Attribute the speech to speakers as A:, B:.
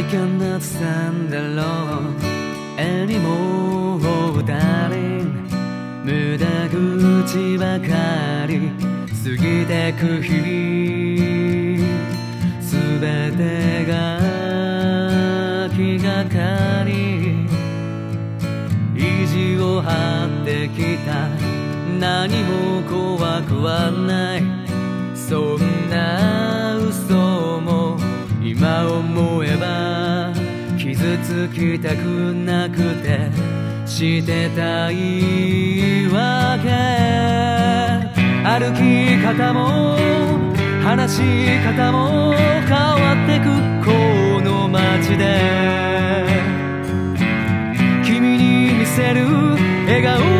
A: I cannot stand れ無駄口ばかり。過ぎてく日。すべてが気がかり。意地を張ってきた。何も怖くはない。きたくなくてしてたいわけ歩き方も話し方も変わってくこの街で。君に見せる笑顔。